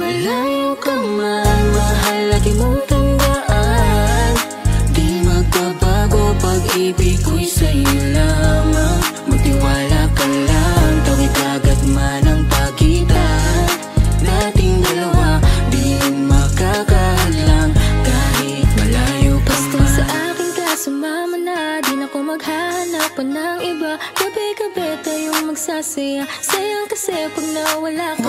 Malayo ka man, mahal lagi mong tandaan. Di magbabago pag-ibig ko'y sa'yo lamang. Magtiwala ka lang, tawid agad man ang pagkita. Nating dalawa, di makakahalang Kahit malayo ka Basta sa akin ka, sumama na Di na ko maghanap pa ng iba. Gabi-gabi tayong magsasaya. Sayang kasi pag nawala ka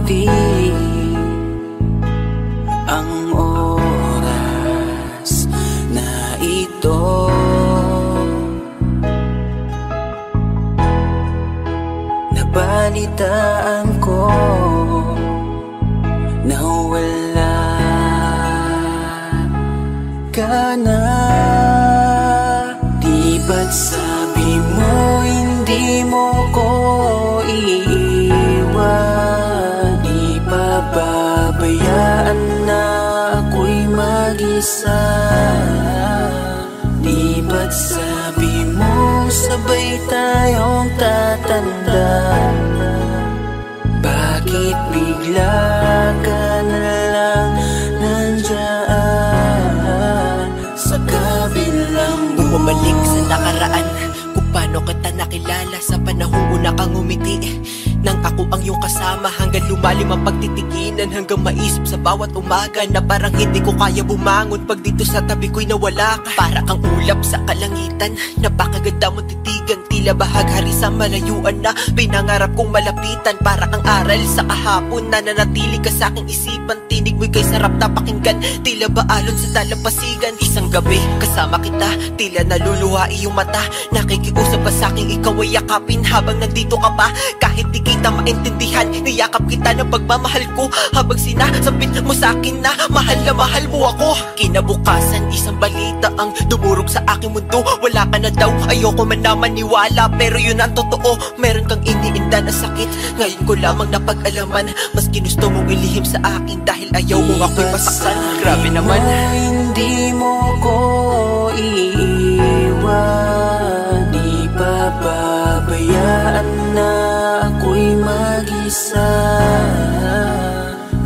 pa dumating ang oras na ito? Nabalitaan bigla ka na lang nandyan Sa kabilang sa nakaraan Kung paano kita nakilala Sa panahong una kang umiti Nang ako ang iyong kasama Hanggang lumalim ang pagtitiginan Hanggang maisip sa bawat umaga Na parang hindi ko kaya bumangon Pag dito sa tabi ko'y nawala ka. Para kang ulap sa kalangitan Napakaganda mong titigan Tila bahaghari sa malayuan na Pinangarap kong malapitan. Para kang aral sa kahapon Na nanatili ka sa aking isipan. Tinig mo'y kay sarap na pakinggan Tila ba alon sa dalampasigan Isang gabi kasama kita Tila naluluha iyong mata. Nakikiusap ka sa aking ikaw ay yakapin Habang nandito ka pa Kahit di kita maintindihan Niyakap kita ng pagmamahal ko. Habang sinasabit mo sa akin na Mahal na mahal mo ako. Kinabukasan isang balita ang dumurog sa aking mundo. Wala ka na daw ayoko man na maniwala. Pero yun ang totoo Meron kang iniinda na sakit. Ngayon ko lamang napag-alaman Mas ginusto mong ilihim sa akin Dahil ayaw mong ako'y pasaktan Grabe naman. Mo hindi mo ko iiwan Di pa babayaan na mag-isa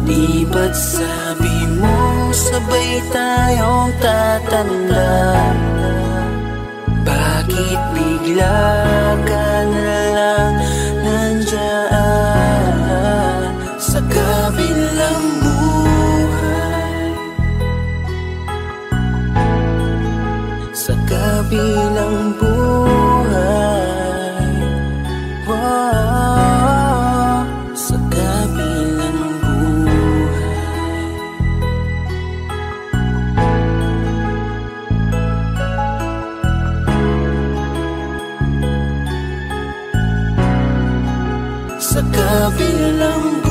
Di ba't sabi mo sabay tayong tatanda. Bakit bigla ka na Sa kabilang buhay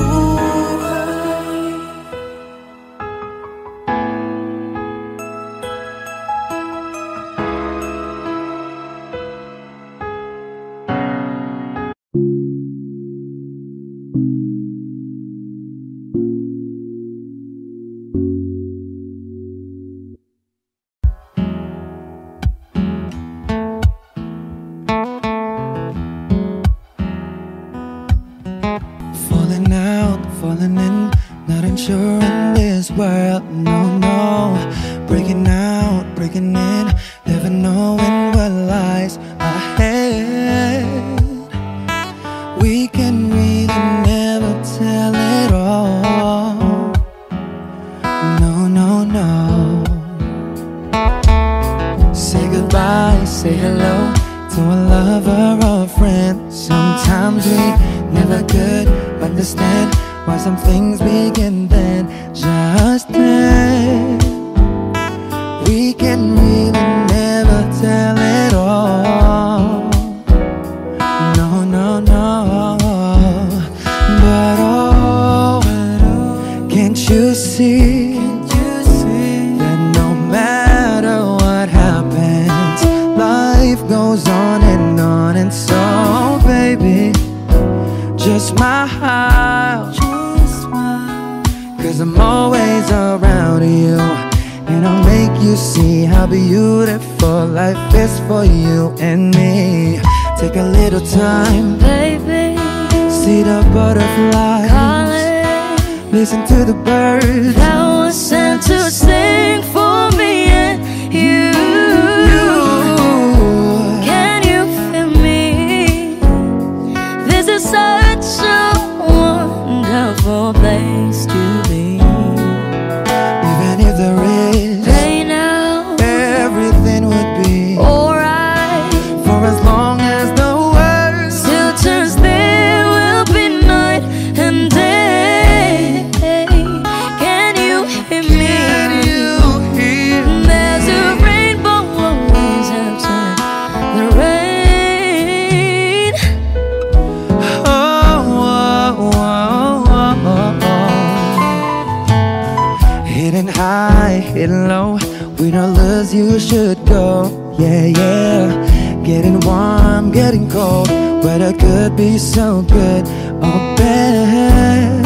be so good or bad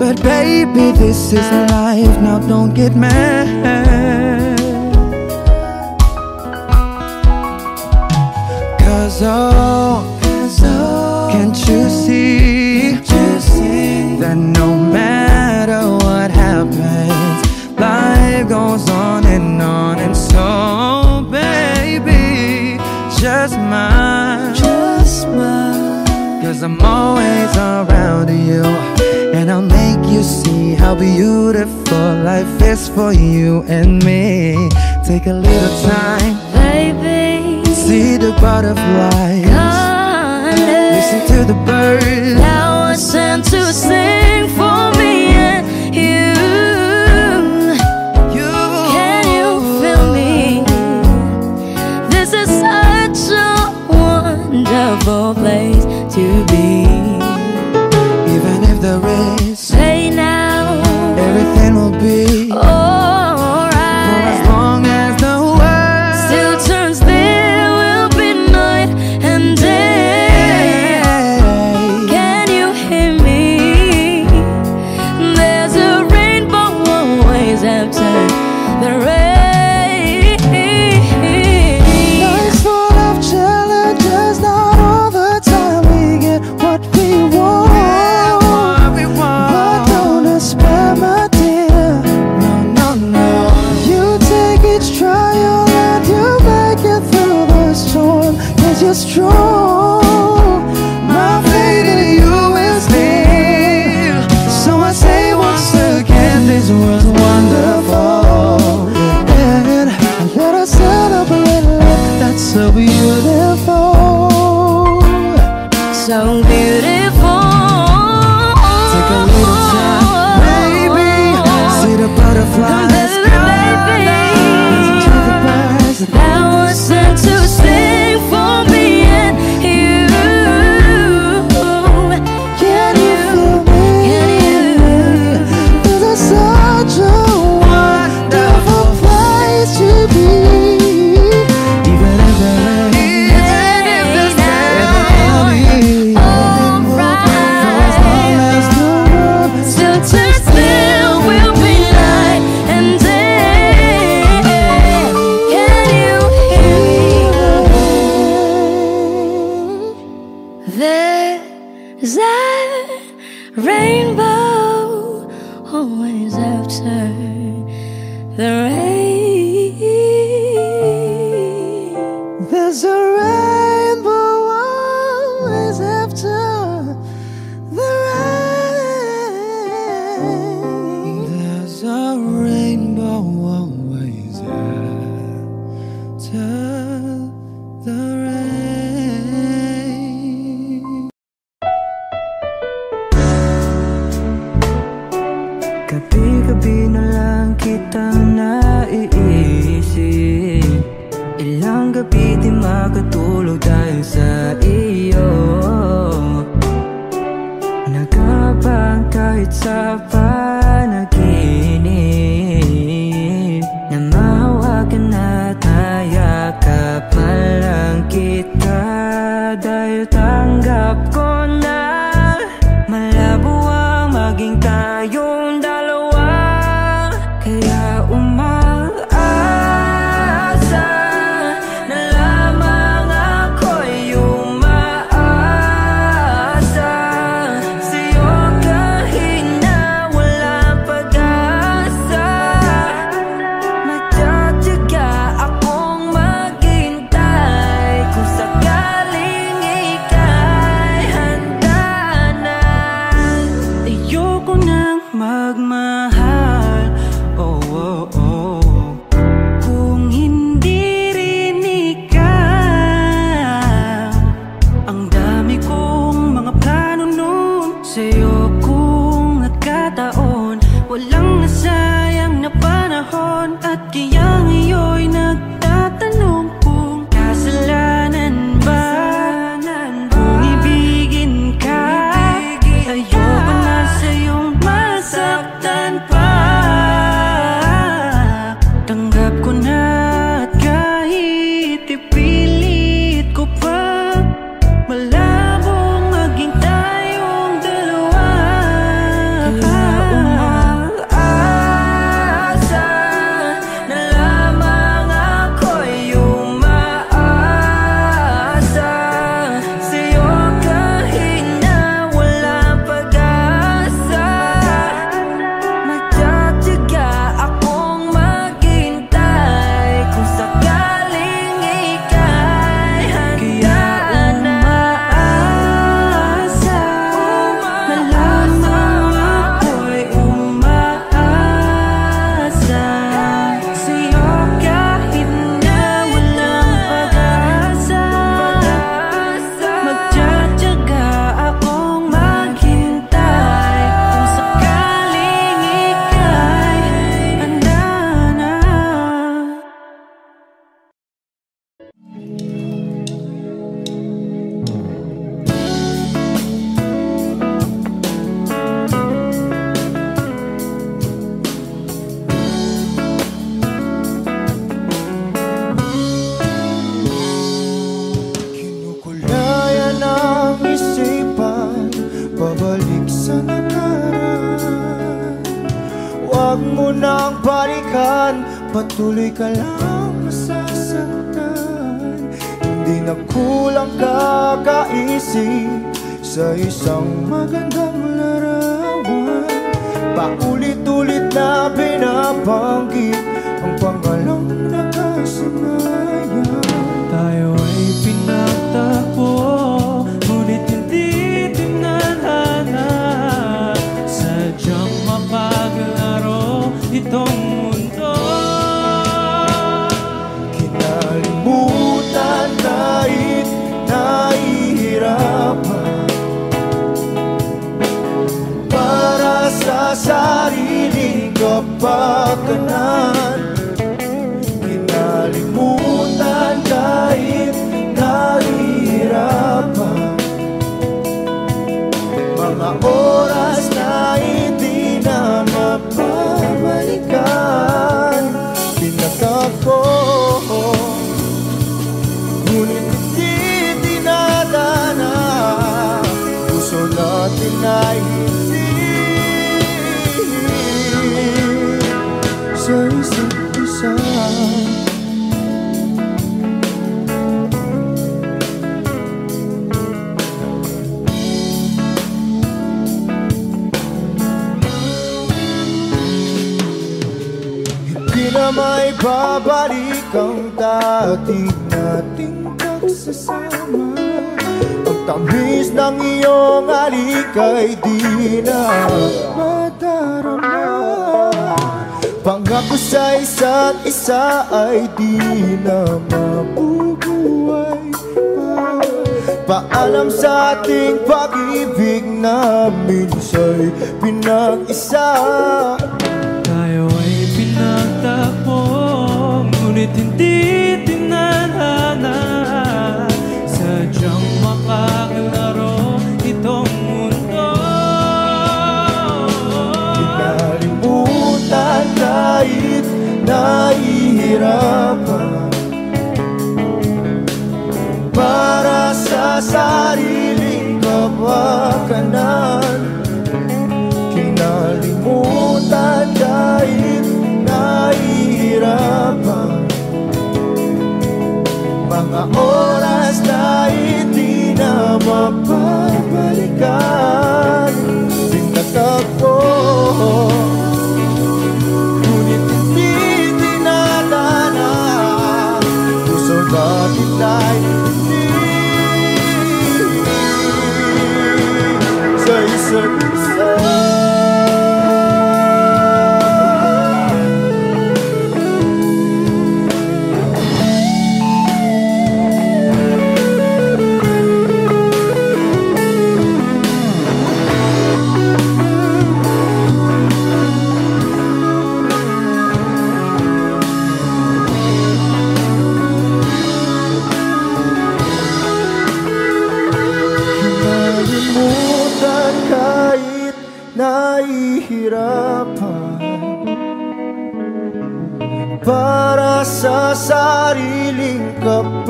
But baby, this is life, now don't get mad. Cause oh, Cause oh can't you see, see That no matter what happens Life goes on and on. And so baby, just mine Cause I'm always around you. And I'll make you see how beautiful life is for you and me. Take a little time. Baby See the butterflies. Listen to the birds. Now are to sing for me and You. Can you feel me? This is such a wonderful place. cigarette is that rainbow always after the rain? Nicolás. Mabubuhay. Pa Paalam sa ating pag-ibig na minsa'y pinag-isa. Tayo ay pinagtagpo Ngunit hindi tinalhana Sadyang makaglaro itong mundo. Kinalimutan kahit nahihirapan Para sa sariling kapakanan Kinalimutan kahit nahihirapan. Mga oras na hindi na mapabalikan Pinagtagpo Ngunit hindi dinadana Puso natin ay Sa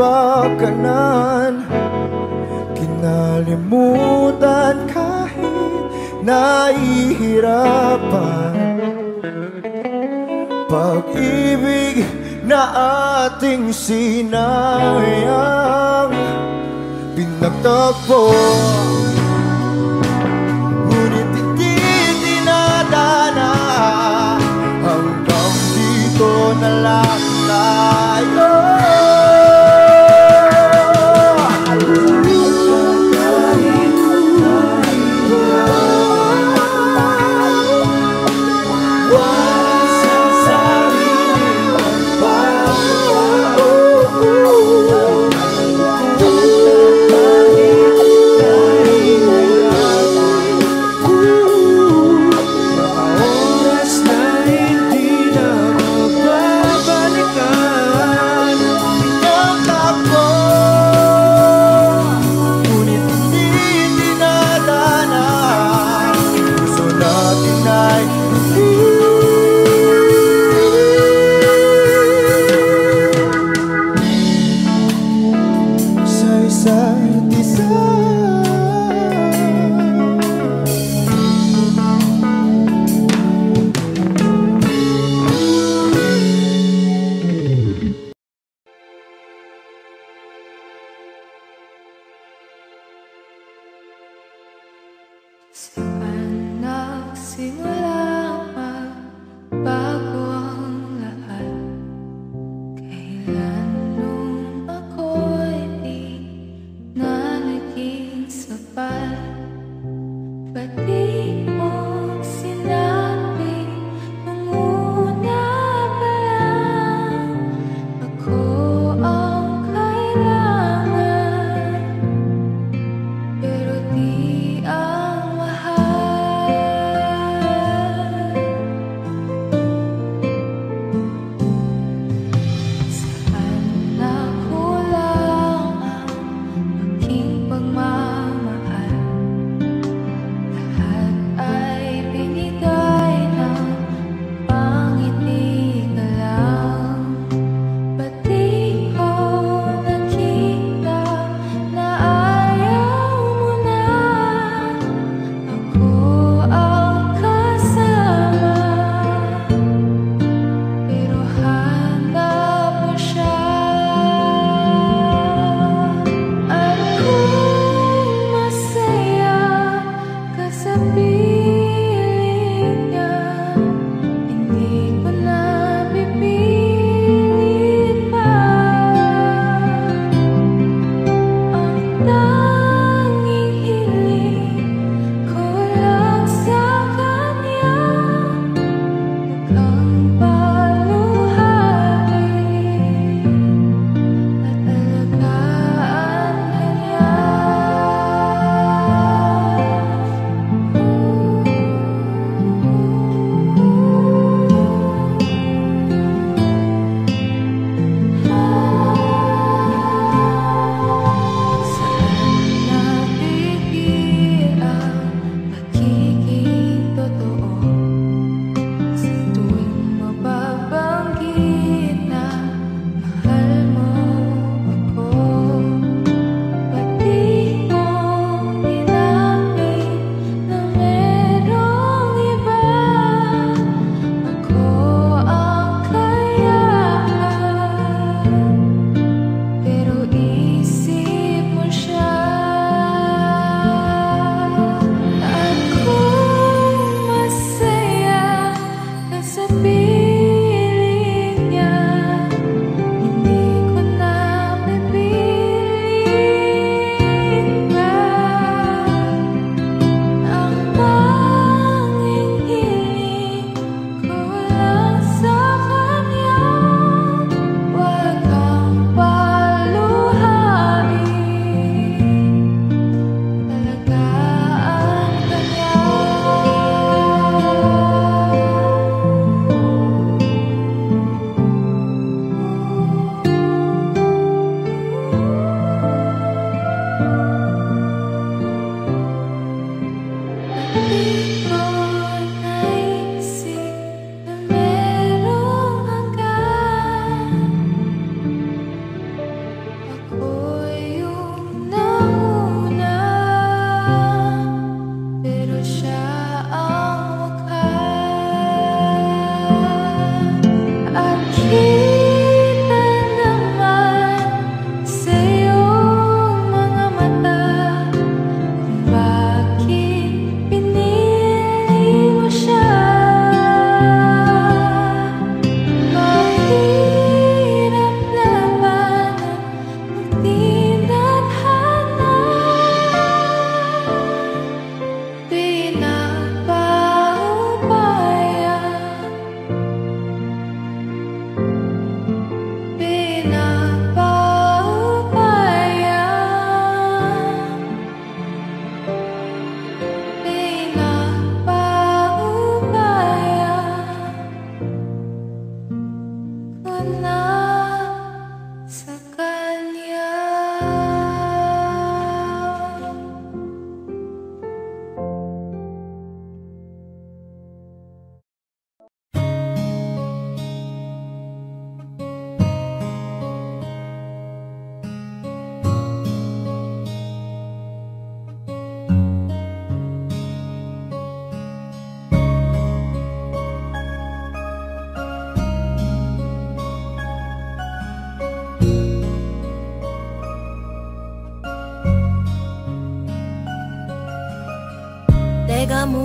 kapakanan Kinalimutan kahit nahihirapan. Pag-ibig na ating sinayang Pinagtagpo Ngunit hindi dinadana Hanggang dito na lang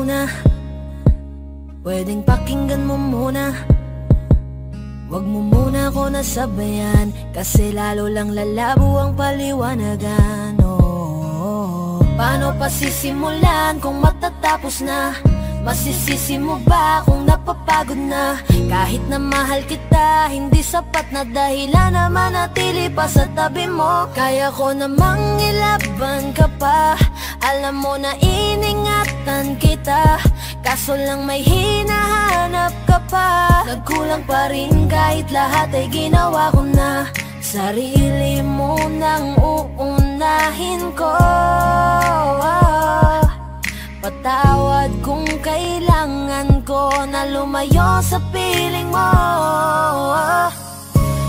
muna. Pwedeng pakinggan mo muna. Huwag mo muna ako nasabayan Kasi lalo lang lalabo ang paliwanagan. Oh, Paano pa sisimulan kung matatapos na Masisisi mo ba kung napapagod na? Kahit na mahal kita Hindi sapat na dahilan na manatili pa sa tabi mo. Kaya ko namang ilaban ka pa. Alam mo na iningatan kita. Kaso lang may hinahanap ka pa. Nagkulang pa rin kahit lahat ay ginawa ko na. Sarili mo nang uunahin ko Patawad kung kailangan ko na lumayo sa piling mo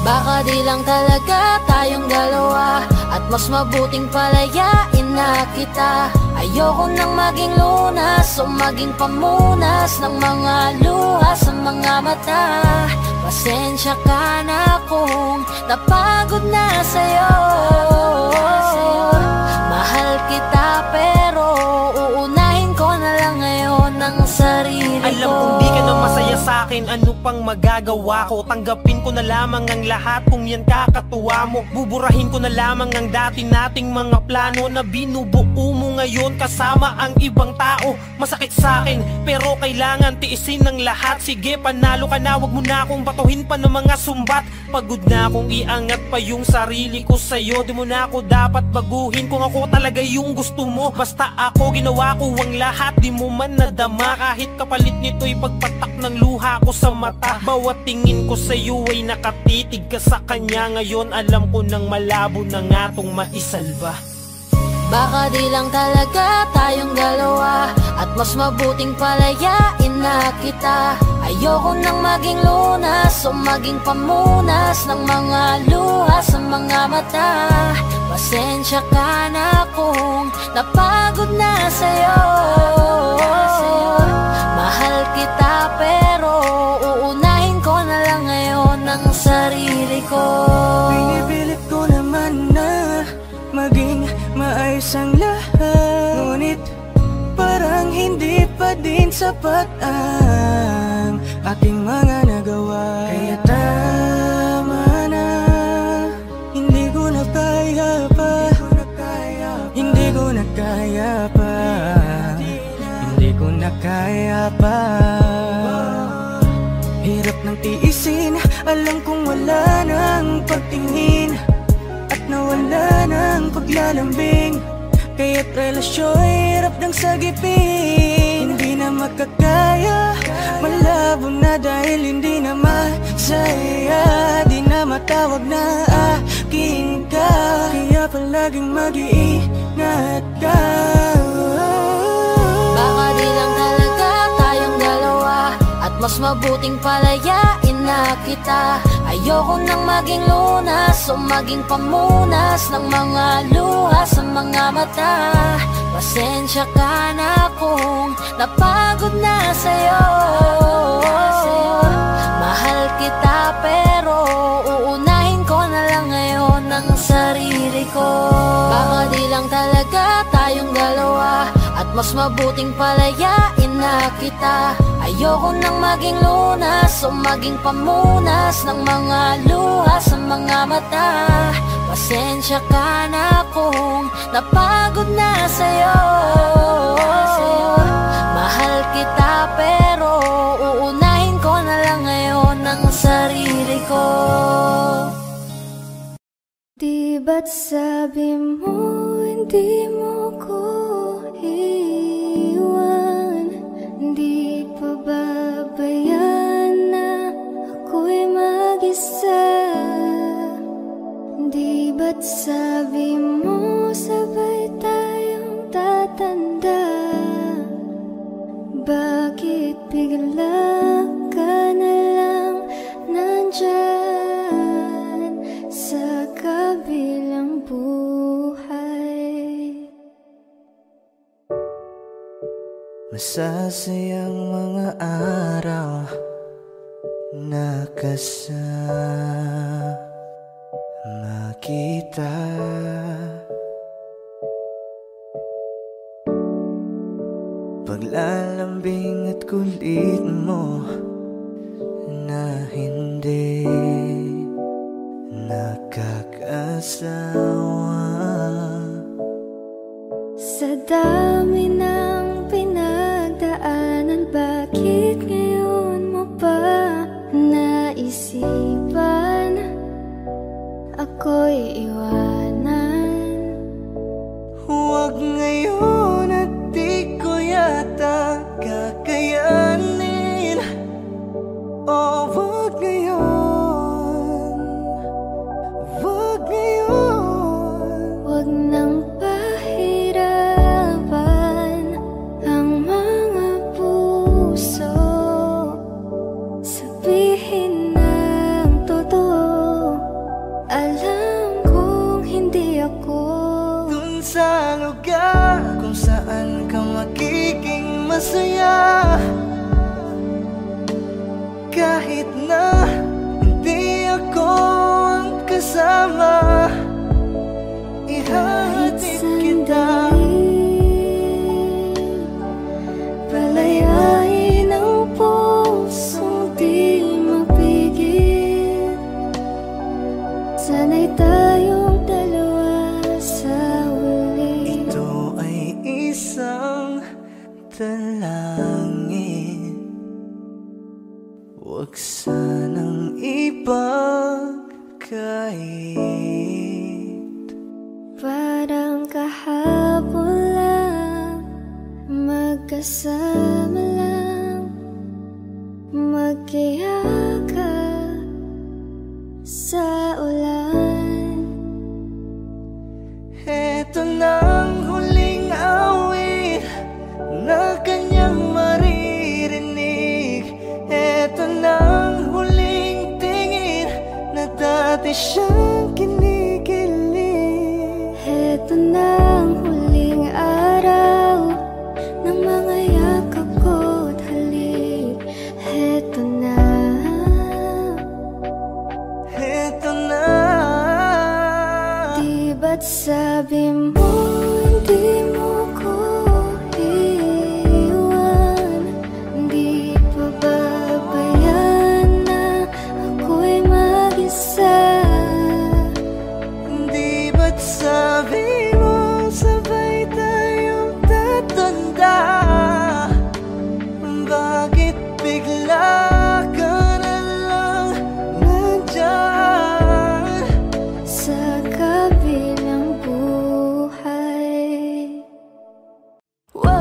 Baka di lang talaga tayong dalawa. At mas mabuting palayain na kita. Ayoko nang maging lunas o maging pamunas Ng mga luha sa mga mata. Pasensya ka na kung napagod na sa'yo sarili masaya sa akin Ano pang magagawa ko? Tanggapin ko na lamang ang lahat Kung yan kakatuwa mo. Buburahin ko na lamang ang dati nating mga plano Na binubuo mo ngayon Kasama ang ibang tao. Masakit sa akin Pero kailangan tiisin ng lahat. Sige panalo ka na Huwag mo na akong batuhin pa ng mga sumbat. Pagod na akong iangat pa yung sarili ko sa'yo. Di mo na ako dapat baguhin Kung ako talaga yung gusto mo. Basta ako ginawa ko ang lahat Di mo man nadama. Kahit kapalit nito'y pagpatak ng luha ko sa mata. Bawat tingin ko sa'yo ay nakatitig ka sa kanya. Ngayon alam ko nang malabo na nga tong maisalba. Baka di lang talaga tayong dalawa. At mas mabuting palayain na kita. Ayoko nang maging lunas o maging pamunas Ng mga luha sa mga mata. Pasensya ka na kung napagod na sa'yo sarili ko. Pinipilit ko naman na maging maayos ang lahat. Ngunit parang hindi pa din sapat ang aking mga nagawa. Kaya tama na, hindi ko na kaya pa. Hindi ko na kaya pa. Hindi ko na kaya pa. Hirap ng tiisin Alam kong wala nang pagtingin At nawala ng paglalambing. Kaya't relasyon hirap ng sagipin. Hindi na makakaya Malabo na dahil hindi na masaya. Di na matawag na akin ka Kaya palaging mag-iingat ka. Baka di lang talaga tayong dalawa At mas mabuting palayain na kita. Ayoko nang maging lunas o maging pamunas Ng mga luha sa mga mata. Pasensya ka na kung napagod na sa'yo. Mahal kita pero uunahin ko na lang ngayon ang sarili ko. Baka di lang talaga tayong dalawa At mas mabuting palayain na kita Ayoko nang maging lunas o maging pamunas Ng mga luha sa mga mata. Pasensya ka na kung napagod na sa'yo. Mahal kita pero uunahin ko na lang ngayon ang sarili ko. Di ba't sabi mo hindi mo ko iwan isa Di ba't sabi mo sabay tayong tatanda? Bakit bigla ka na lang nandyan Sa kabilang buhay? Masasayang mga araw na kasama kita Paglalambing at kulit mo na hindi nakakasawa. Sa dami ng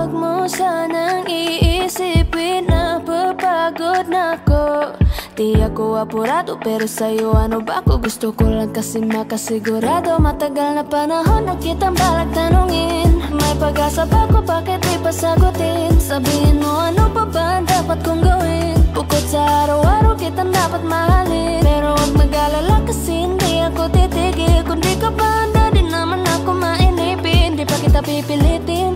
Huwag mo sanang iisipin na papagod na ako. Di ako apurado pero sa'yo ano ba ako? Gusto ko lang kasi makasigurado. Matagal na panahon na kitang balak tanungin. May pag-asa ba ko bakit di pa sagutin? Sabihin mo ano pa ba ang dapat kong gawin? Bukod sa araw-araw kitang dapat mahalin. Pero huwag mag-alala kasi hindi ako titigil. Kung di ka ba handa di naman ako mainipin. Di pa kita pipilitin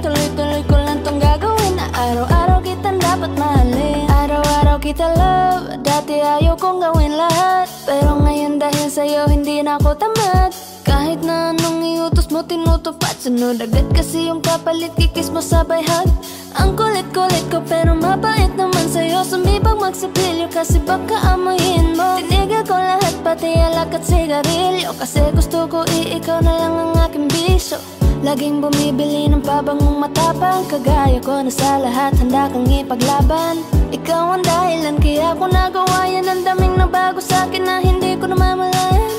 araw-araw kitang dapat mahalin. Araw-araw kita love. Dati ayaw kong gawin lahat. Pero ngayon dahil sa'yo hindi na ako tamad kahit na anong iutos mo tinutupad Sunod agad kasi yung kapalit kikis mo sabay hug Ang kulit-kulit ko pero mabait naman sa'yo. Sumibag magsipilyo kasi baka amoyin mo. Tinigil ko lahat pati alak at sigarilyo. Kasi gusto ko iikaw na lang ang aking bisyo. Laging bumibili ng pabangong matapang. Kagaya ko na sa lahat handa kang ipaglaban. Ikaw ang dahilan kaya ko nagawa yan. Ang daming nabago sa akin na hindi ko namamalayan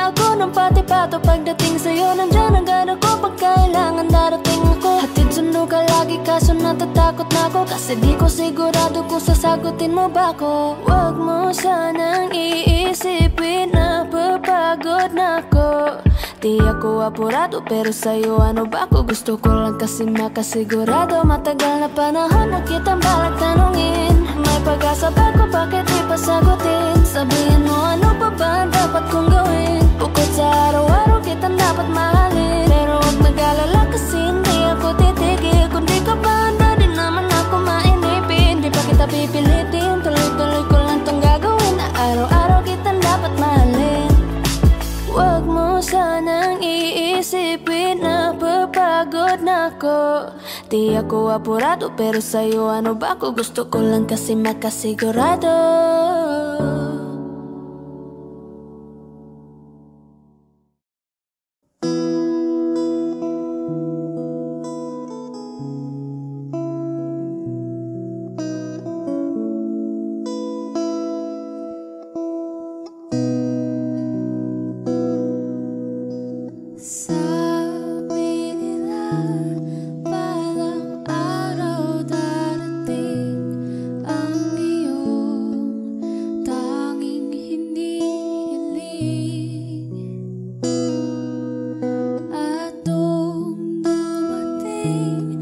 ako ng pati-pato. Pagdating sa'yo, nandyan ang gana ko. Pagkailangan darating ako. Hatid sundo ka lagi kaso natatakot na ako. Kasi di ko sigurado kung sasagutin mo ba ko Huwag mo sanang iisipin na papagod na ako. Di ako apurado pero sa'yo ano ba ko Gusto ko lang kasi makasigurado. Matagal na panahon na kitang balak tanungin. May pag-asa ba ko bakit di pa sagutin? Sabihin mo ano pa ba ang dapat kong gawin? Bukod sa araw-araw kitang Pero huwag mag-alala kasi hindi ako din naman ako mainipin Di pa kita pipilitin. Tuloy-tuloy ko lang tong gagawin. Na araw-araw kitang dapat mahalin. Huwag mo sanang iisipin na papagod na ako. Di ako apurado pero sa'yo ano ba ako? Gusto ko lang kasi makasigurado. away.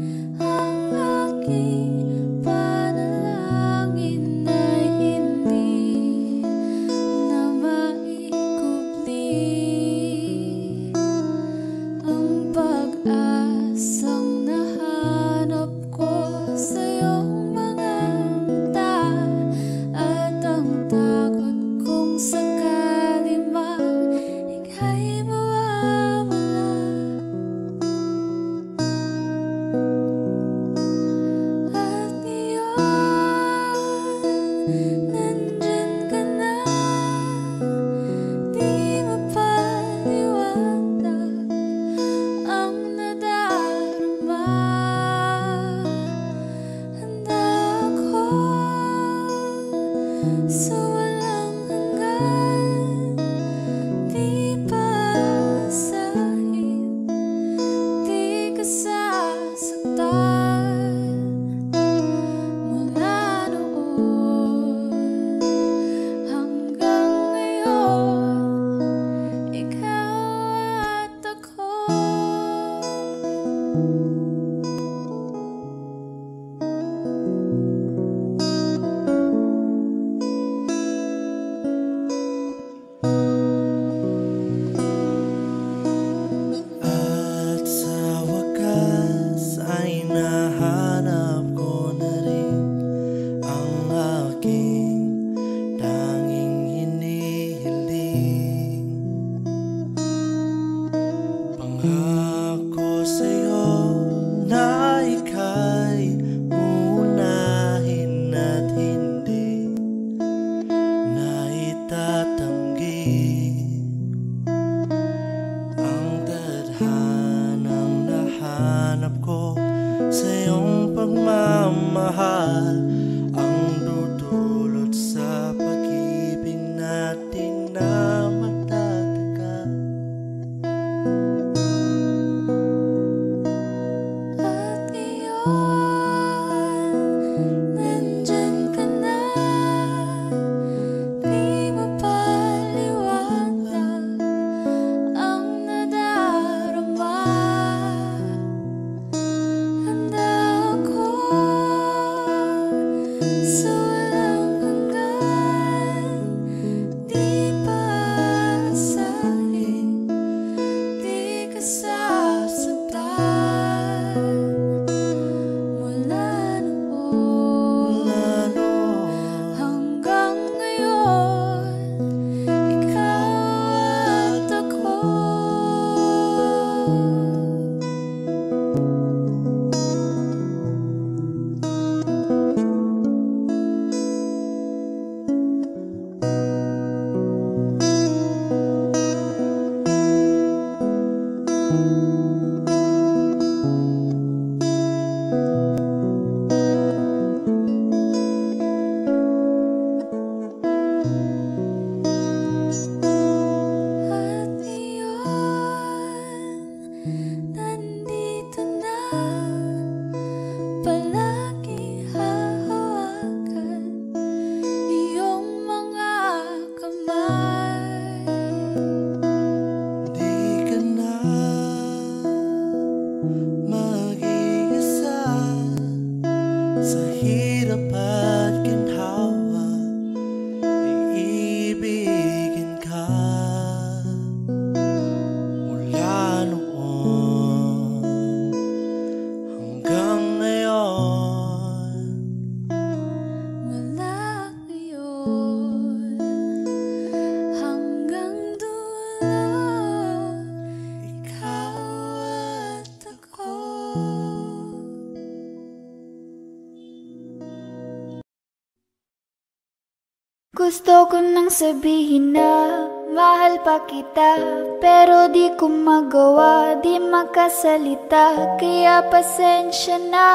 Sabihin na Mahal pa kita Pero di ko magawa Di makasalita Kaya pasensya na.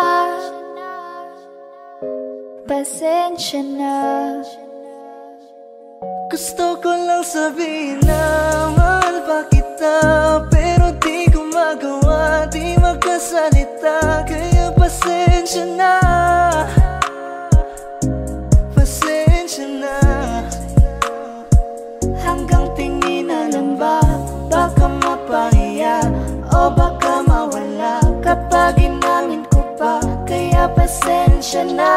Pasensya na. Gusto ko lang sabihin na pasensya na.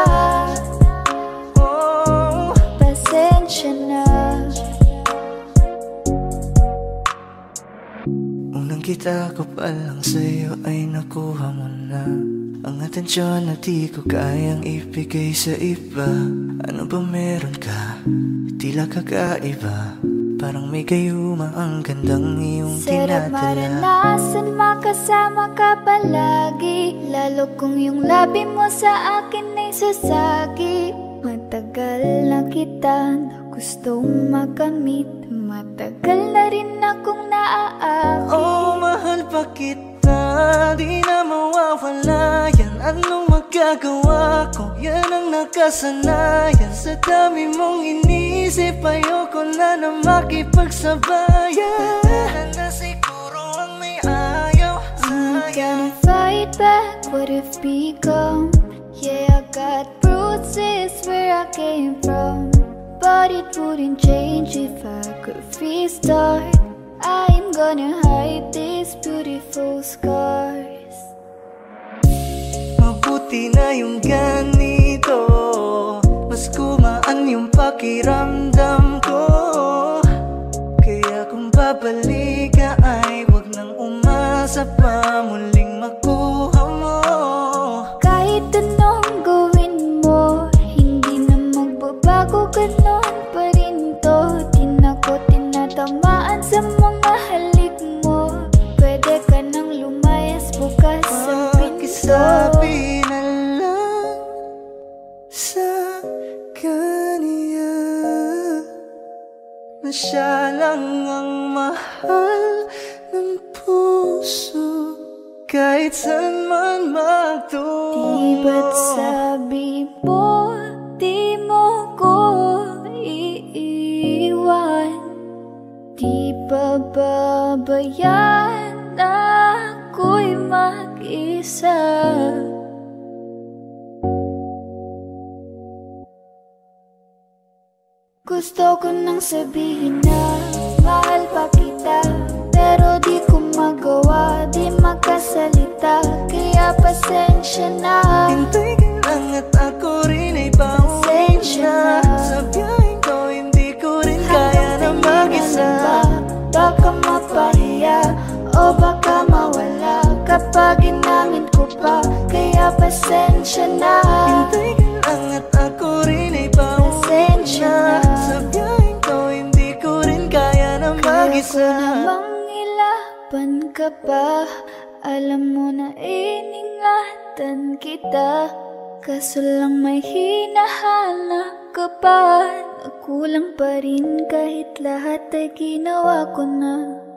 Oh Pasensya na. Unang kita ko pa lang sa'yo ay nakuha mo na. Ang atensyon na di ko kayang ibigay sa iba. Ano ba meron ka? Tila kakaiba Parang may gayuma ang gandang iyong Sarap tinadala maranasan makasama ka palagi. Lalo kung yung labi mo sa akin ay sasagi. Matagal na kita na gustong makamit. Matagal na rin akong naaakit. Oh, mahal pa kita Di na mawawala yan Anong magagawa ko? Yan ang nakasanayan. Sa dami mong inisip Ayoko na na makipagsabayan. Na na siguro ang may ayaw. I'm gonna fight back what if become Yeah, I got bruises where I came from. But it wouldn't change if I could restart I'm gonna hide these beautiful scars. Mabuti na yung ganito. Mas kumaan yung pakiramdam ko. Kaya kung babalik ka ay Huwag nang umasa pa muling Pakisabi na lang sa kanya Na siya lang ang mahal ng puso. Kahit saan man magtungo Di ba't sabi mo Di mo ko iiwan. Di ba babayaan na ako'y mag-isa Gusto ko nang sabihin na Mahal pa kita Pero di ko magawa Di makasalita Kaya pasensya na. Hintay ka lang at ako rin ay Pasensya na. Sa ko hindi ko rin kaya na mag-isa. Baka mapahiya O baka Kapag inamin ko pa Kaya pasensya na. Hintay ka lang at ako rin ay pauwi Pasensya na. Na. Sa biyaheng ko hindi ko rin kaya na Kaya ko mag-isa. namang ilaban ka pa Alam mo na iningatan kita. Kaso lang may hinahanap ka pa. Nakulang pa rin kahit lahat ay ginawa ko na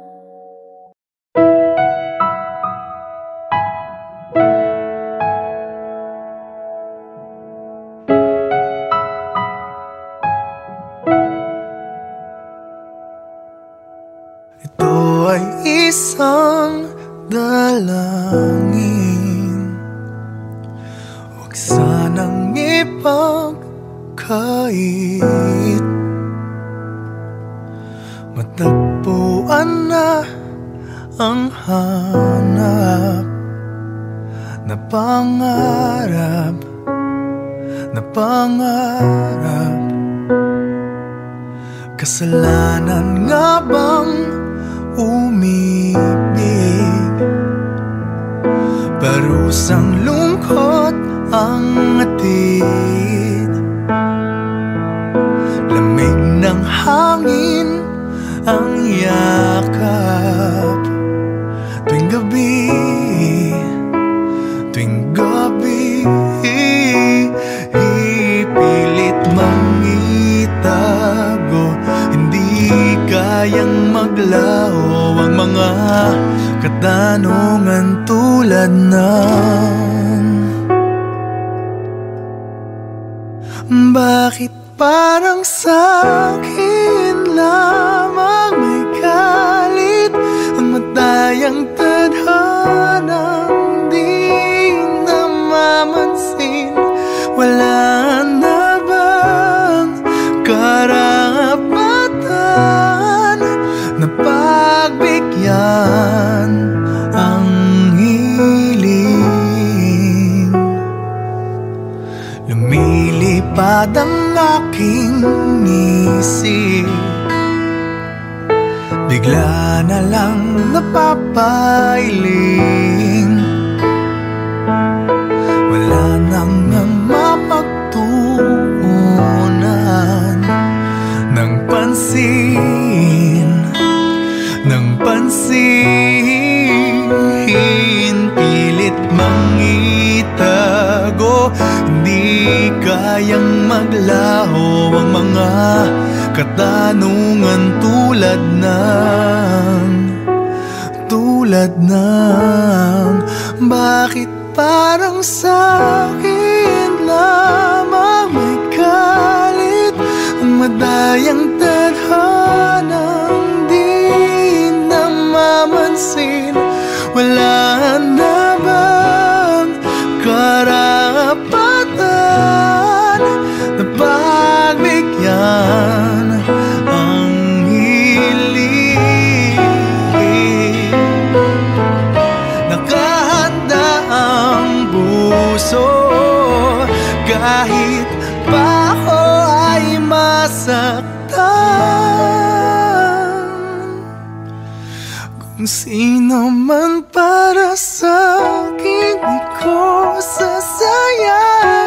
Kung sino man para sa akin Di ko sasayangin.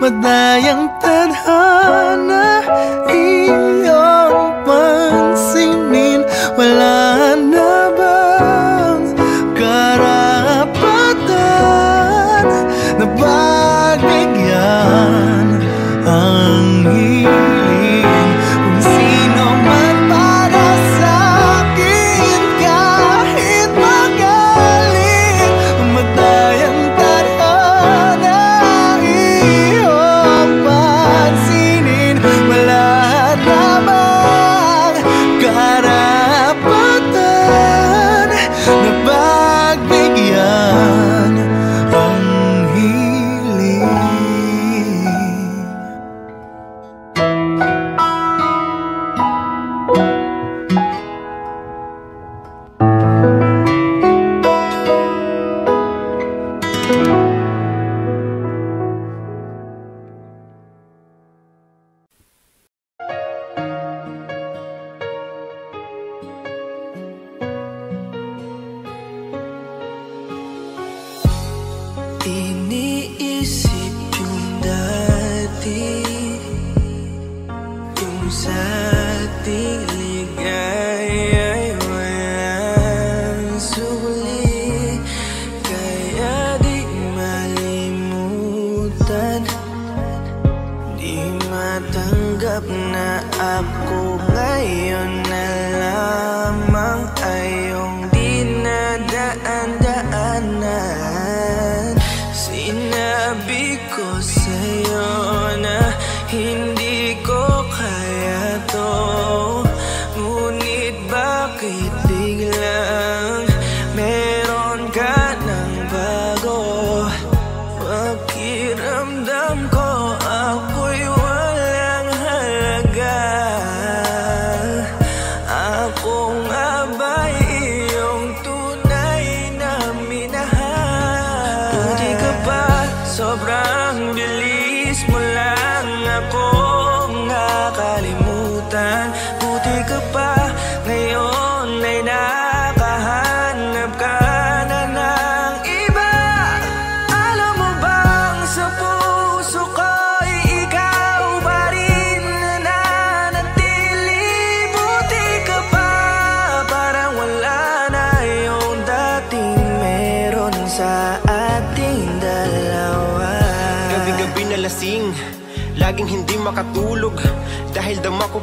Madayang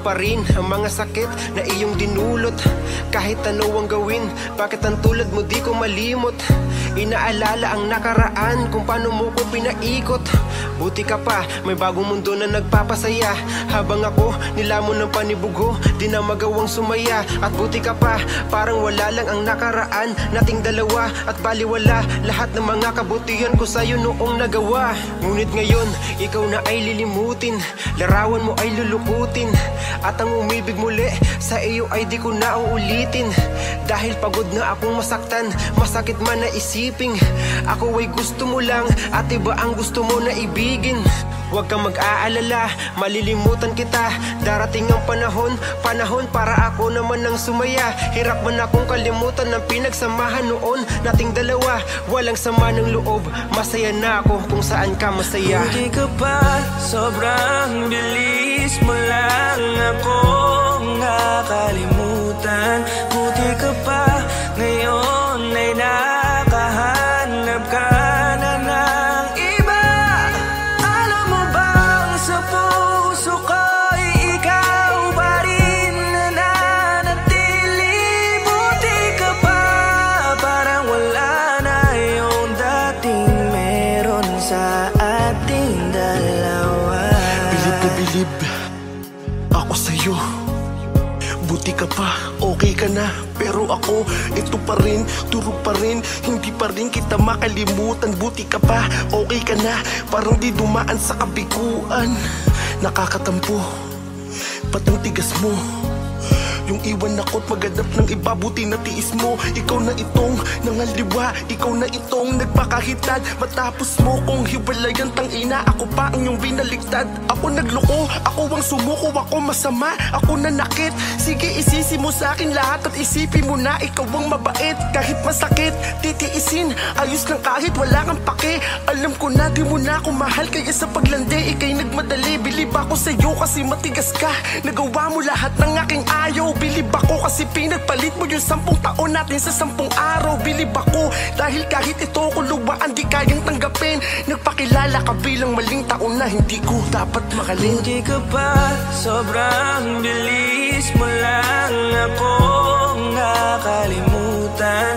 pa rin ang mga sakit na iyong dinulot. Kahit ano ang gawin, bakit ang tulad mo di ko malimot? Inaalala ang nakaraan kung paano mo ko pinaikot Buti ka pa, may bagong mundo na nagpapasaya. Habang ako nilamon ng panibugo, di na magawang sumaya. At buti ka pa, parang wala lang ang nakaraan. Nating dalawa at baliwala Lahat ng mga kabutihan ko sa'yo noong nagawa. Ngunit ngayon, ikaw na ay lilimutin Larawan mo ay lulukutin. At ang umibig muli, sa iyo ay di ko na uulitin. Dahil pagod na akong masaktan, masakit man na isiping. Ako ay gusto mo lang, at iba ang gusto mo na ibigin Huwag kang mag-aalala, malilimutan kita. Darating ang panahon, panahon para ako naman ang sumaya. Hirap man akong kalimutan ng pinagsamahan noon. Nating dalawa, walang sama ng loob. Masaya na ako kung saan ka masaya. Buti ka pa, sobrang bilis mo lang ako nakalimutan Buti ka pa, ka na Pero ako, ito pa rin Turog pa rin, hindi pa rin kita makalimutan Buti ka pa, okay ka na Parang di dumaan sa kabiguan Nakakatampo Ba't ang tigas mo? Yung iwan ako't maghanap ng iba Buti na tiis mo. Ikaw na itong nangaliwa Ikaw na itong nagpakahitad Matapos mo kong hiwalayan tang ina Ako pa ang iyong binaligtad Ako nagloko Ako ang sumuko Ako masama Ako na nakit Sige isisi mo sa akin lahat At isipin mo na ikaw ang mabait. Kahit masakit Titiisin Ayos lang kahit wala kang pake. Alam ko na di mo na ako mahal Kaya sa paglandi Ika'y nagmadali. Bilib ako sa'yo kasi matigas ka. Nagawa mo lahat ng aking ayaw Bilib ako kasi pinagpalit mo yung sampung taon natin sa sampung araw. Bilib ako dahil kahit ito ko luwaan di kayang tanggapin. Nagpakilala ka bilang maling taon na hindi ko dapat makalin Buti ka pa, sobrang bilis mo lang ako nakalimutan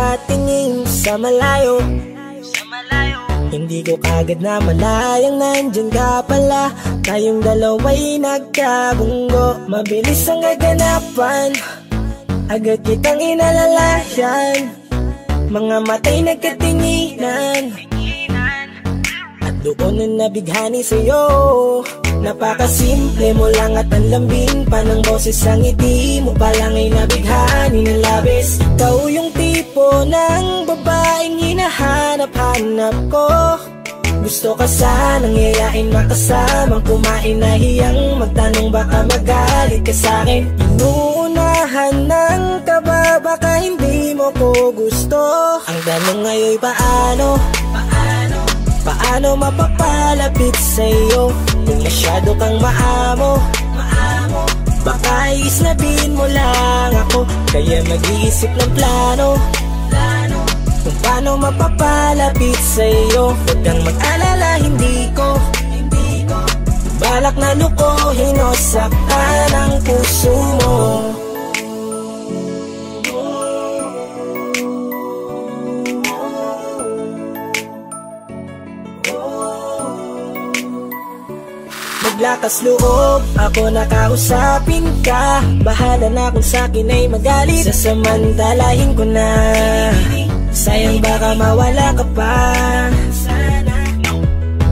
Nakatingin sa malayo. Hindi ko kagad na malayang nandyan ka pala. Tayong dalawa'y nagkabunggo. Mabilis ang gaganapan Agad kitang inalalayan Mga matay nagkatinginan. At doon na nabighani sa'yo Napakasimple mo lang at ang lambing pa ng boses ang ngiti mo. Pa lang ay nabighani ng labis Ikaw yung tipo ng babaeng hinahanap-hanap ko. Gusto ka sanang yayain makasamang kumain na hiyang Magtanong baka magalit ka sa'kin. Inuunahan ng kaba baka hindi mo ko gusto. Ang tanong ngayon paano? Paano mapapalapit sa'yo masyado kang maamo. Baka isnabin mo lang ako. Kaya mag-iisip ng plano. Kung paano mapapalapit sa'yo. Huwag kang mag-alala, hindi ko. Balak na lukohin o saktan ang puso mo Maglakas loob, ako nakausapin ka. Bahala na kung sa'kin ay magalit. Sasamantalahin ko na. Sayang baka mawala ka pa.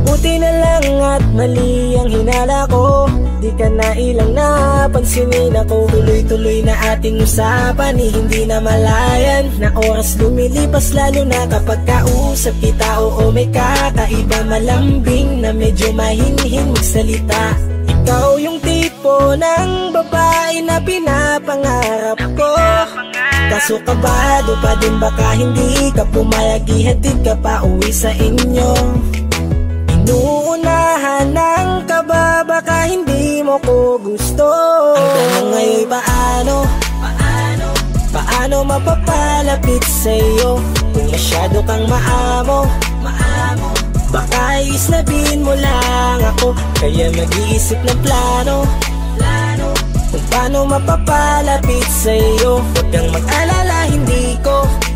Buti na lang at mali ang hinala ko Di ka na ilang napansinin ako. Tuloy-tuloy na ating usapan. Eh, Hindi na malayan Na oras lumilipas lalo na kapag kausap kita. Oo may kakaiba malambing Na medyo mahinhin magsalita. Ikaw yung tipo ng babae na pinapangarap ko. Kaso kabado pa din baka hindi ka pumayag Ihatid ka pa uwi sa inyo Inuunahan ng kaba Baka hindi mo ko gusto Ang tanong ngayon paano? Paano? Paano mapapalapit sa'yo? Kung masyado kang maamo Maamo Baka islabin mo lang ako Kaya mag-iisip ng plano Plano Kung paano mapapalapit sa'yo Huwag kang mag-alala, Hindi ko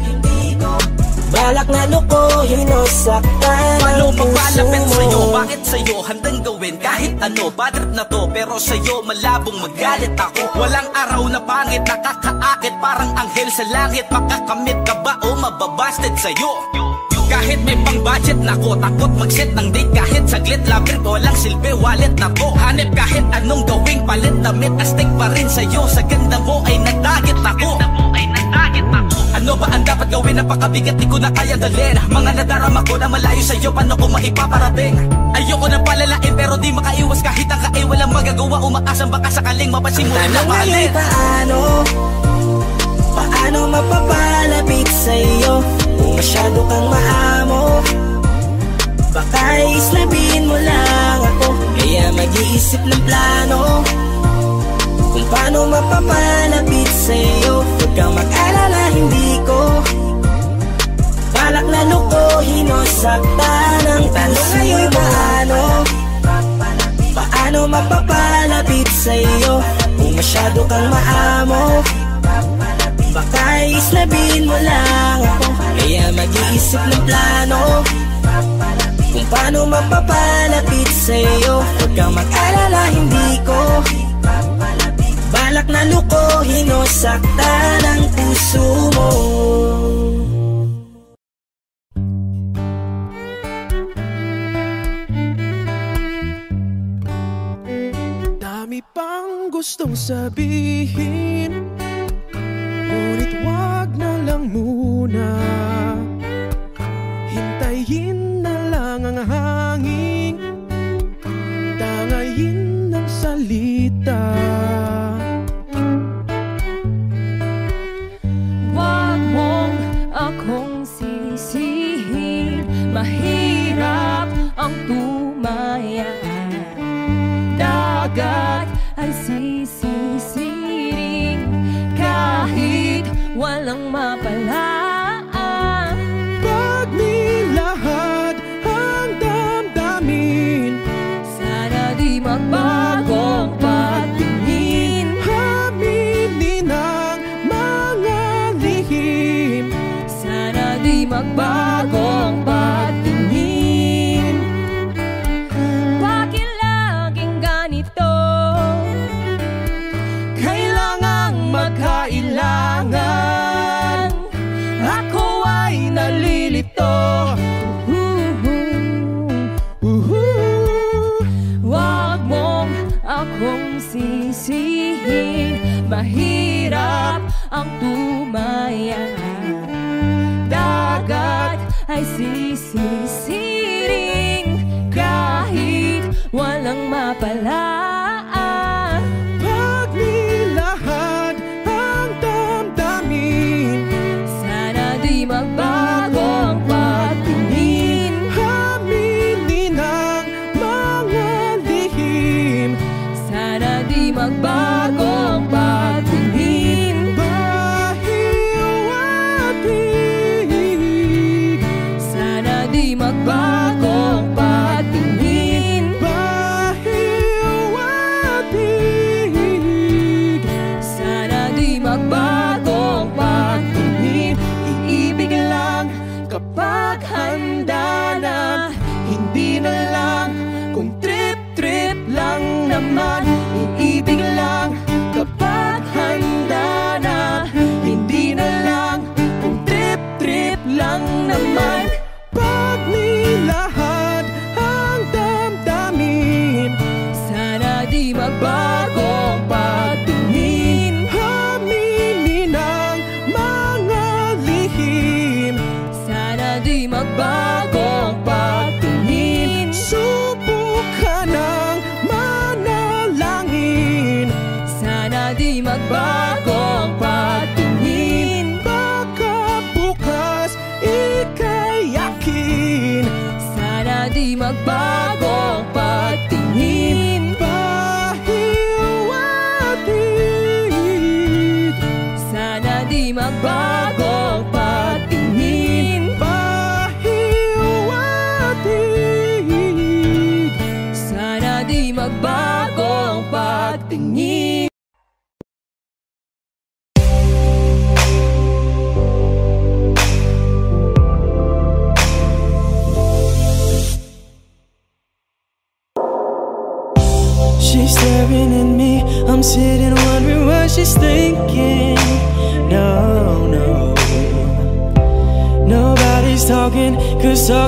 Balak na lukohin o saktan Paano papalapit mo? sa'yo? Bakit sa'yo handang gawin? Kahit ano? Bad trip na to pero sa'yo malabong magalit ako. Walang araw na pangit, nakakaakit Parang anghel sa langit. Makakamit ka ba o mababasted sa'yo? Kahit may pang budget na ko Takot mag-set ng date. Kahit saglit Labir ko lang silbi wallet na to. Hanip kahit anong gawing palit Damit astig pa rin sa'yo. Sa ganda mo ay nagdagit ako ano ba ang dapat gawin? Napakabigat, di ko na kaya dalhin. Mga nadarama ko na malayo sa'yo Paano ko maipaparating? Ayoko na palalain pero di makaiwas. Kahit ang kae walang magagawa. Umaasang baka sakaling mapasimulan na mahalin paano Paano mapapalapit sa'yo? Kung masyado kang maamo Baka islabin mo lang ako. Kaya mag-iisip ng plano Kung paano mapapalapit sa'yo Huwag kang mag-alala, hindi ko. Balak na lukohin o saktan ang tanong ngayon paano? Paano mapapalapit sa'yo? Kung masyado kang maamo Baka islabin mo lang ako. Kaya mag-iisip ng plano. Kung paano mapapalapit sa'yo Huwag kang mag-alala, hindi ko Balak na lukohin o saktan ang puso mo. Dami pang gustong sabihin Ngunit wag na lang muna. Hintayin na lang ang hangin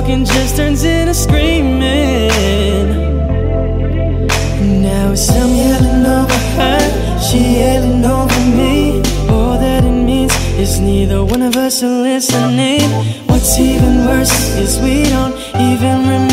talking just turns into screaming. Now it's I'm yelling over her, she yelling over me. All that it means is neither one of us are listening. What's even worse is we don't even remember.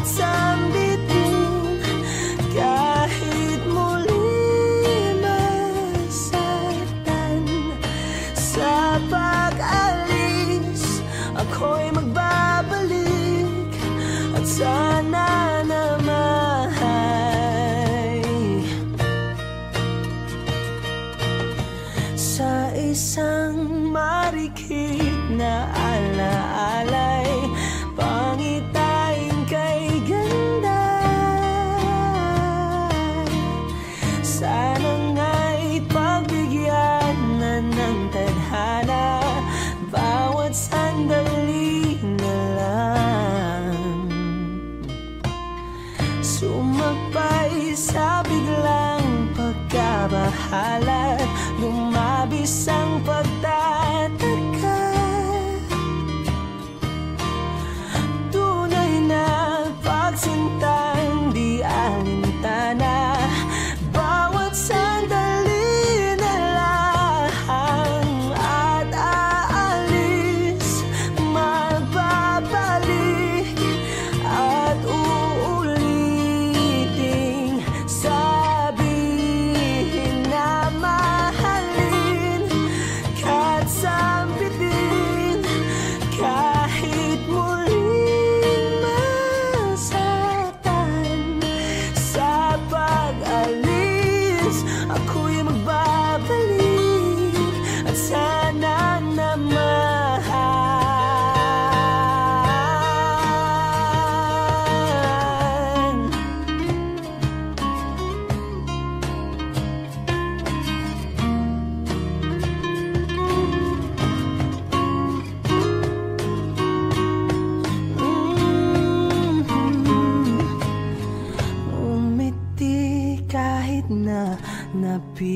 that.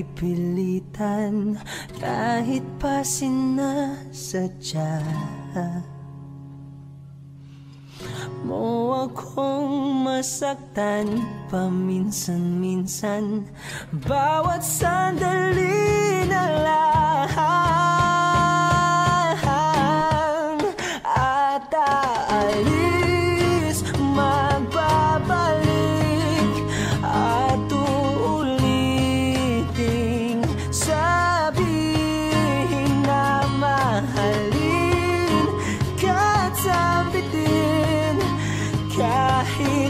pipilitan kahit pa sinasadya. Mo akong masaktan paminsan-minsan. Bawat sandali kahit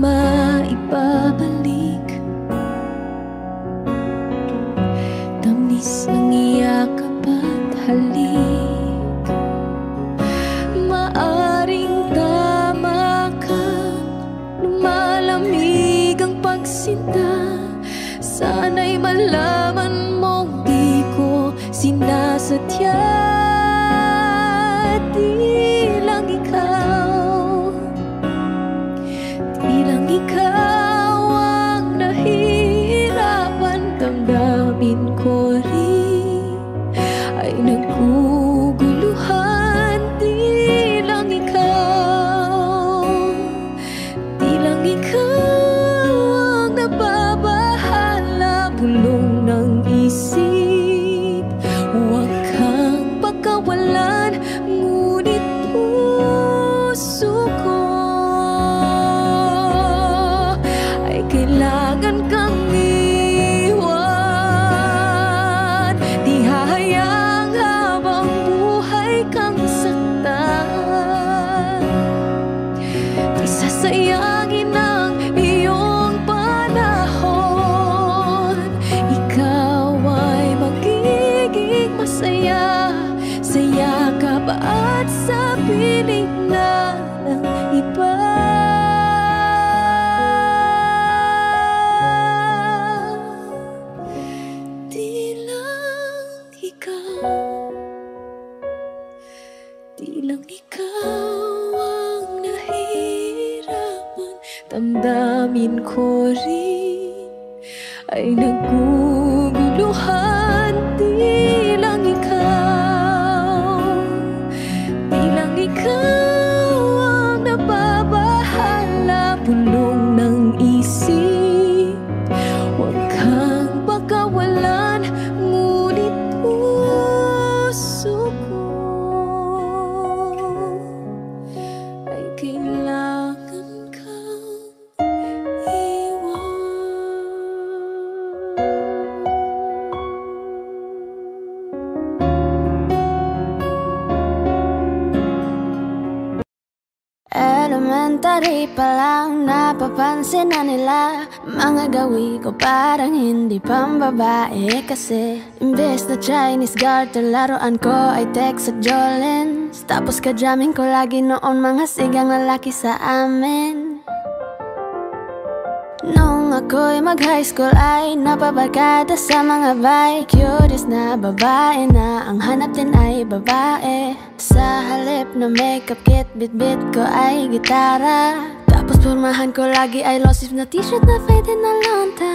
maipabalik Tamis ng iyakap at halik. Maaring tama ka Lumalamig ang pagsinta Sana'y malaman mong di ko sinasadya. Napapansin na nila. Mga gawi ko parang hindi pambabae. Kasi imbes na Chinese garter laruan ko ay Tex at Jolens Tapos kajamming ko lagi noon mga sigang lalaki sa amin. Nung ako'y mag-high school ay napabarkada sa mga bay Curious na babae na ang hanap din ay babae. Sa halip na makeup kit, bit-bit ko ay gitara Tapos pormahan ko lagi ay sleeve na t-shirt na faded na lonta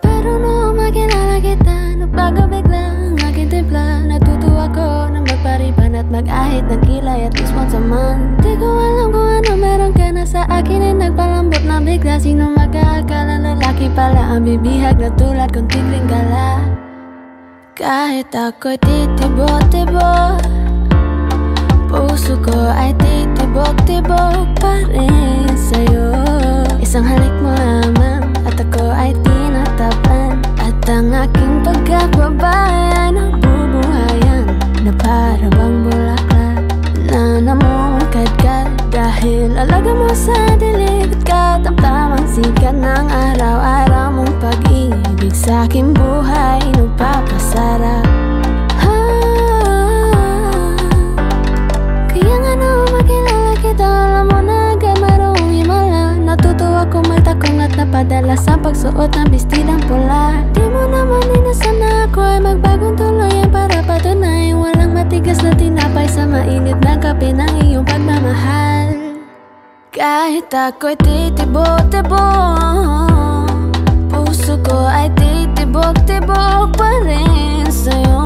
Pero nung makilala kita, nagbago bigla ang aking timpla Natutuwa ko na magpariban at mag-ahit ng kilay at least once a month. Di ko alam kung ano meron ka na sa akin ay nagpalambot na bigla. Sino mag-aakala lalaki pala ang bibihag na tulad kong tigling gala. Kahit ako'y titibok-tibok Puso ko ay titibok-tibok pa rin sa'yo. Isang halik mo lamang at ako ay tinatapan. At ang aking pagkakbabae ay nabubuhayan Na para bang bulaklak na namumukadkad Dahil alaga mo sa dilig at katamtamang sikat ng araw-araw mong pag-ibig Sa aking buhay nagpapasarap napadala Sa pagsuot ng bestidang pula. Di mo naman inasan na ako ay magbagong tuluyan Para patunay. Walang matigas na tinapay Sa mainit na kape ng iyong pagmamahal. Kahit ako'y titibok-tibok Puso ko ay titibok-tibok pa rin sa'yo.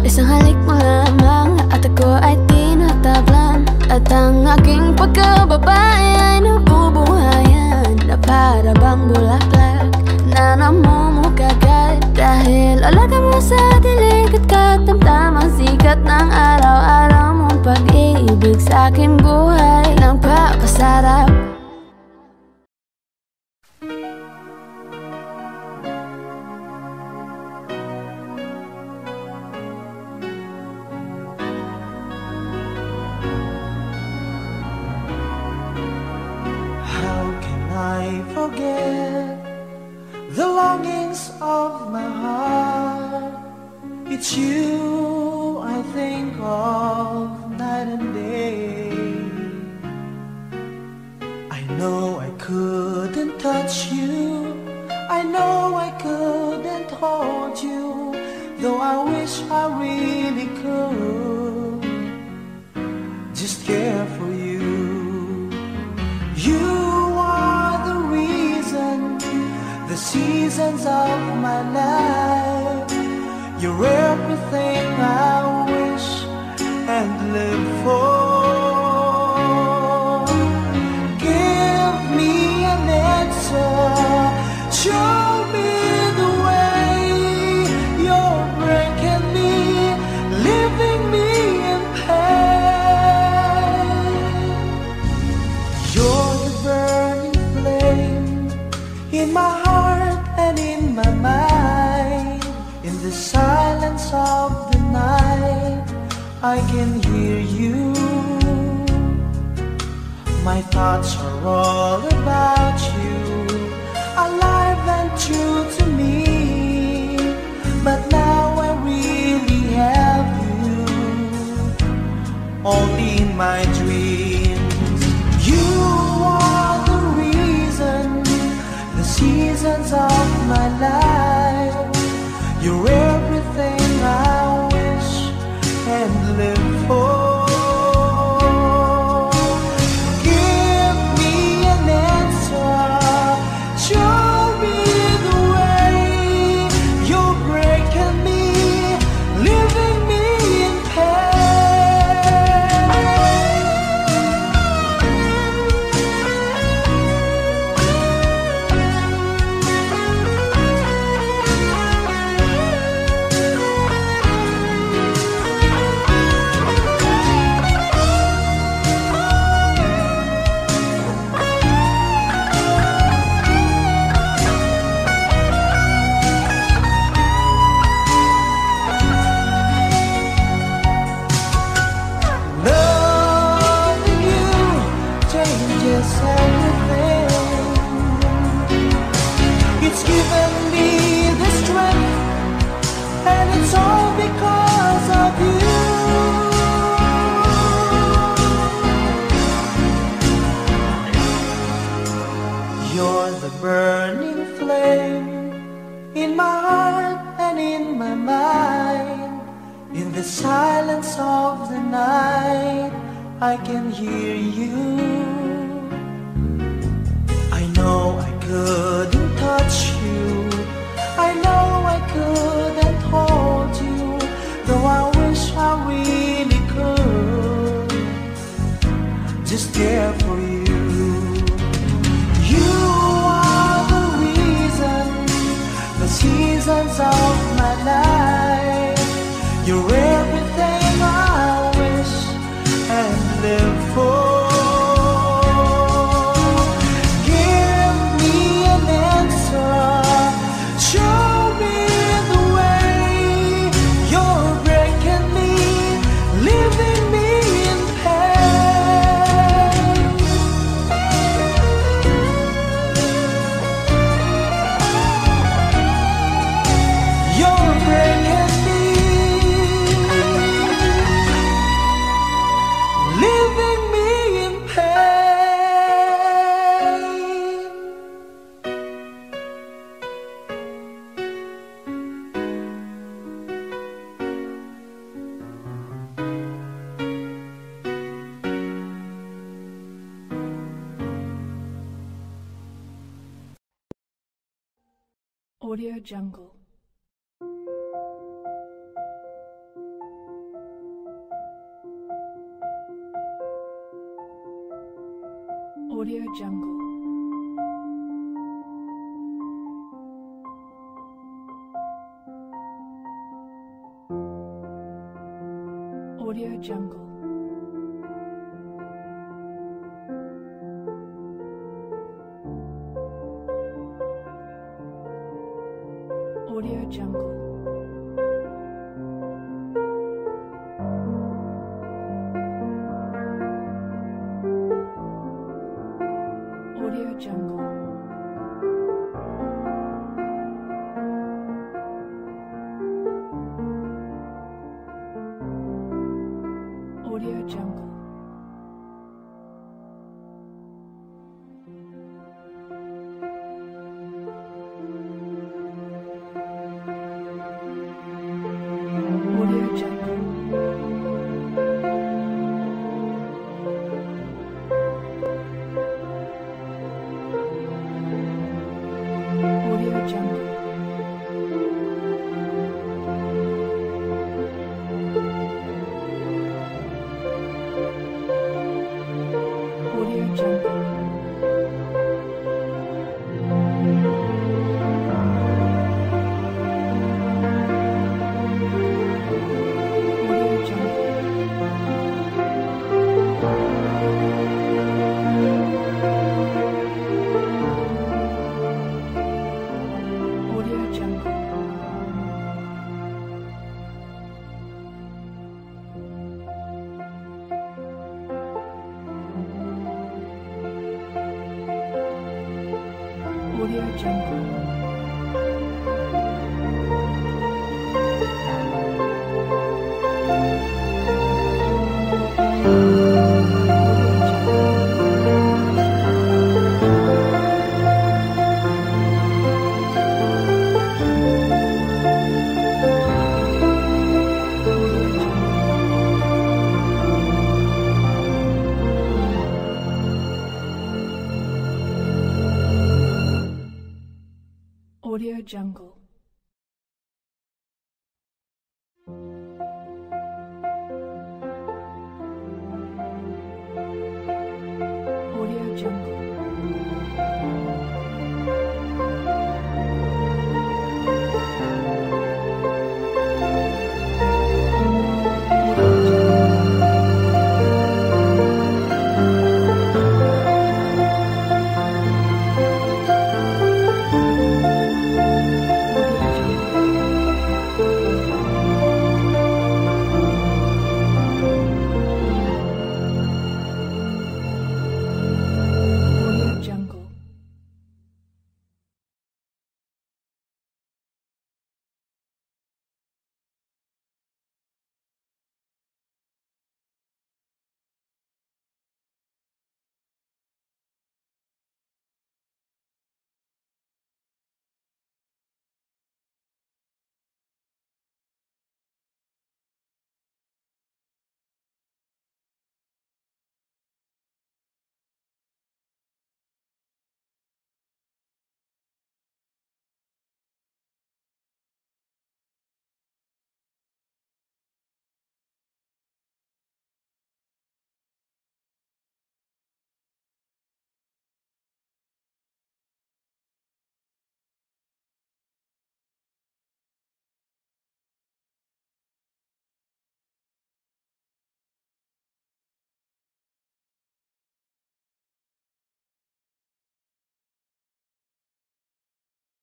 Isang halik mo lamang at ay tinatablan At ang aking pagkababae ay nabubuhayan Na para bang bulaklak na namumukagad. Dahil alaga mo sa dilig at katamtamang sikat ng araw-araw mong pag-ibig Sa aking buhay. Nagpapasarap How It's you I think of night and day. I know I couldn't touch you. I know I couldn't hold you. Though I wish I really could. Just care for you. You are the reason, the seasons of my life. You're everything I I can hear you. My thoughts are all about you, alive and true to me. But now I really have you, only in my dreams. You are the reason, the seasons of my life. jungle.